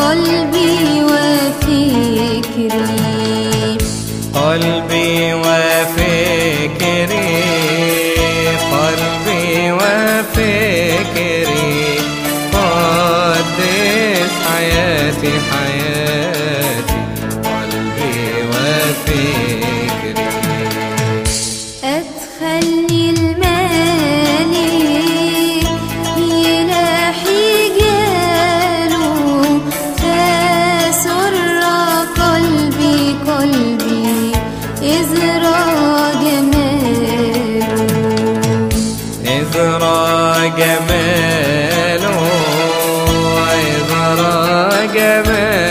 قلبي وفكري. قلبي وفكري. قلبي وفكري. إذرى جماله إذرى جماله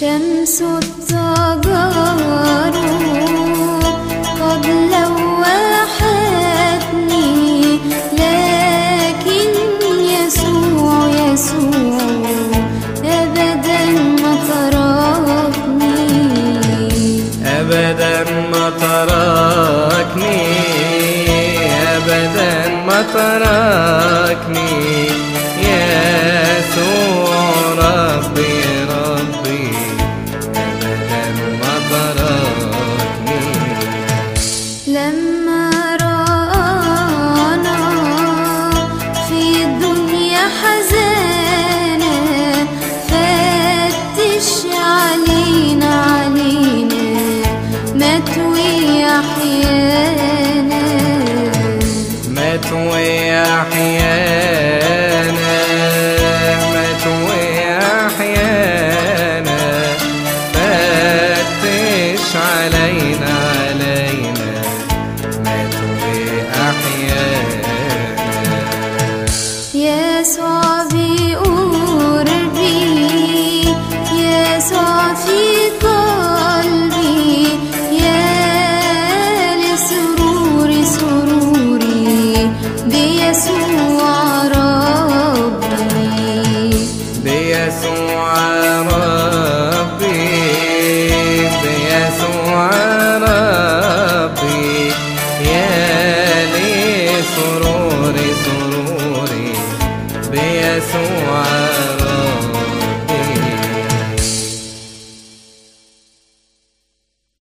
شمس التجار قد لوحتني لكن يسوع يسوع أبدا ما تركني. أبدا ما تركني أبدا ما تركني. I love.